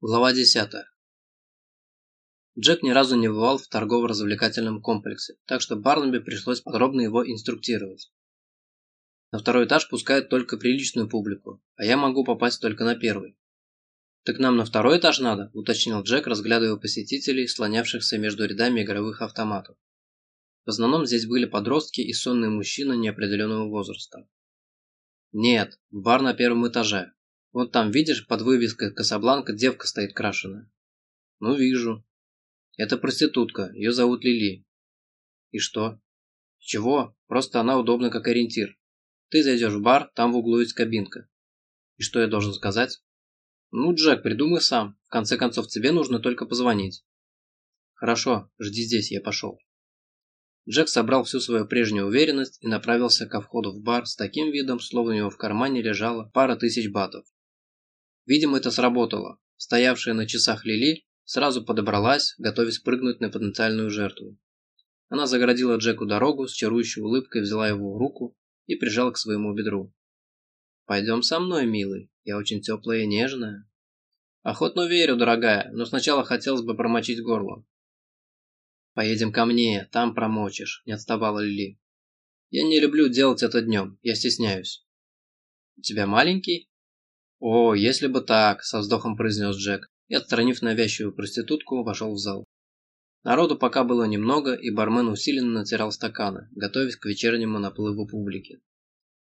Глава 10. Джек ни разу не бывал в торгово-развлекательном комплексе, так что Барнаби пришлось подробно его инструктировать. На второй этаж пускают только приличную публику, а я могу попасть только на первый. «Так нам на второй этаж надо», – уточнил Джек, разглядывая посетителей, слонявшихся между рядами игровых автоматов. В основном здесь были подростки и сонные мужчины неопределенного возраста. «Нет, бар на первом этаже», вот там, видишь, под вывеской «Касабланка» девка стоит крашеная. Ну, вижу. Это проститутка, ее зовут Лили. И что? Чего? Просто она удобна как ориентир. Ты зайдешь в бар, там в углу есть кабинка. И что я должен сказать? Ну, Джек, придумай сам. В конце концов, тебе нужно только позвонить. Хорошо, жди здесь, я пошел. Джек собрал всю свою прежнюю уверенность и направился ко входу в бар с таким видом, словно у него в кармане лежала пара тысяч батов. Видимо, это сработало. Стоявшая на часах Лили сразу подобралась, готовясь прыгнуть на потенциальную жертву. Она загородила Джеку дорогу, с чарующей улыбкой взяла его в руку и прижала к своему бедру. «Пойдем со мной, милый, я очень теплая и нежная». «Охотно верю, дорогая, но сначала хотелось бы промочить горло». «Поедем ко мне, там промочишь», – не отставала Лили. «Я не люблю делать это днем, я стесняюсь». «У тебя маленький?» «О, если бы так!» – со вздохом произнес Джек и, отстранив навязчивую проститутку, вошел в зал. Народу пока было немного, и бармен усиленно натирал стаканы, готовясь к вечернему наплыву публики.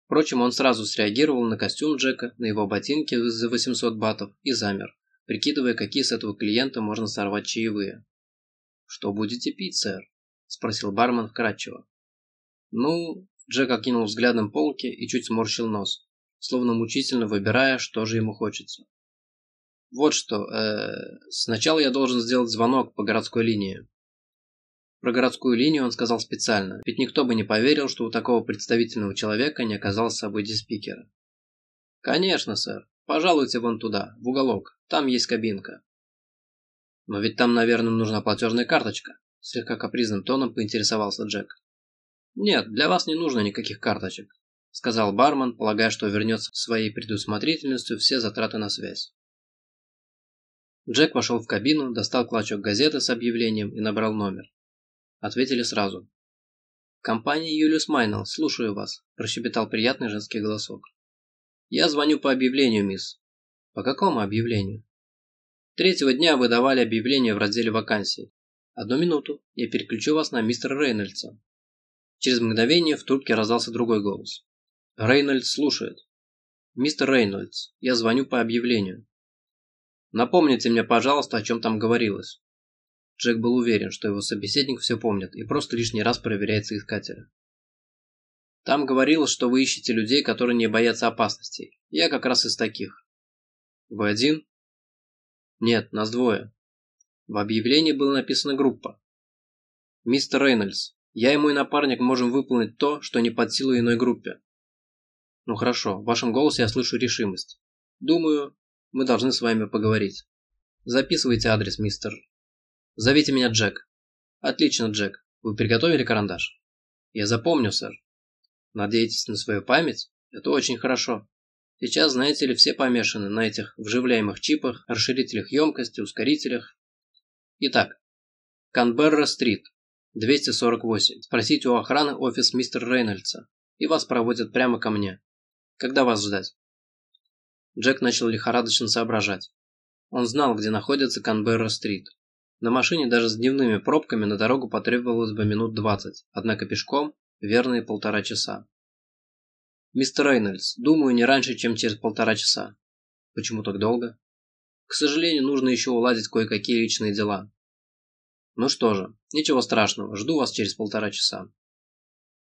Впрочем, он сразу среагировал на костюм Джека, на его ботинки за 800 батов и замер, прикидывая, какие с этого клиента можно сорвать чаевые. «Что будете пить, сэр?» – спросил бармен вкратчиво. «Ну...» – Джек окинул взглядом полки и чуть сморщил нос словно мучительно выбирая, что же ему хочется. Вот что, э, сначала я должен сделать звонок по городской линии. Про городскую линию он сказал специально, ведь никто бы не поверил, что у такого представительного человека не оказалось с собой диспикера. Конечно, сэр. Пожалуйте вон туда, в уголок. Там есть кабинка. Но ведь там, наверное, нужна платежная карточка. Слегка капризным тоном поинтересовался Джек. Нет, для вас не нужно никаких карточек сказал бармен, полагая, что вернется своей предусмотрительностью все затраты на связь. Джек вошел в кабину, достал клочок газеты с объявлением и набрал номер. Ответили сразу. «Компания Юлиус Майнелл, слушаю вас», – прощебетал приятный женский голосок. «Я звоню по объявлению, мисс». «По какому объявлению?» «Третьего дня вы давали объявление в разделе вакансий. Одну минуту, я переключу вас на мистера Рейнольдса». Через мгновение в трубке раздался другой голос. Рейнольдс слушает. Мистер Рейнольдс, я звоню по объявлению. Напомните мне, пожалуйста, о чем там говорилось. Джек был уверен, что его собеседник все помнит и просто лишний раз проверяет соискателя. Там говорилось, что вы ищете людей, которые не боятся опасностей. Я как раз из таких. Вы один? Нет, нас двое. В объявлении была написана группа. Мистер Рейнольдс, я и мой напарник можем выполнить то, что не под силу иной группе. Ну хорошо, в вашем голосе я слышу решимость. Думаю, мы должны с вами поговорить. Записывайте адрес, мистер. Зовите меня Джек. Отлично, Джек. Вы приготовили карандаш? Я запомню, сэр. Надеетесь на свою память? Это очень хорошо. Сейчас, знаете ли, все помешаны на этих вживляемых чипах, расширителях емкости, ускорителях. Итак, Канберра-стрит, 248. Спросите у охраны офис мистера Рейнольдса, и вас проводят прямо ко мне. Когда вас ждать?» Джек начал лихорадочно соображать. Он знал, где находится Канберра-стрит. На машине даже с дневными пробками на дорогу потребовалось бы минут двадцать, однако пешком – верные полтора часа. «Мистер Рейнольдс, думаю, не раньше, чем через полтора часа». «Почему так долго?» «К сожалению, нужно еще уладить кое-какие личные дела». «Ну что же, ничего страшного, жду вас через полтора часа».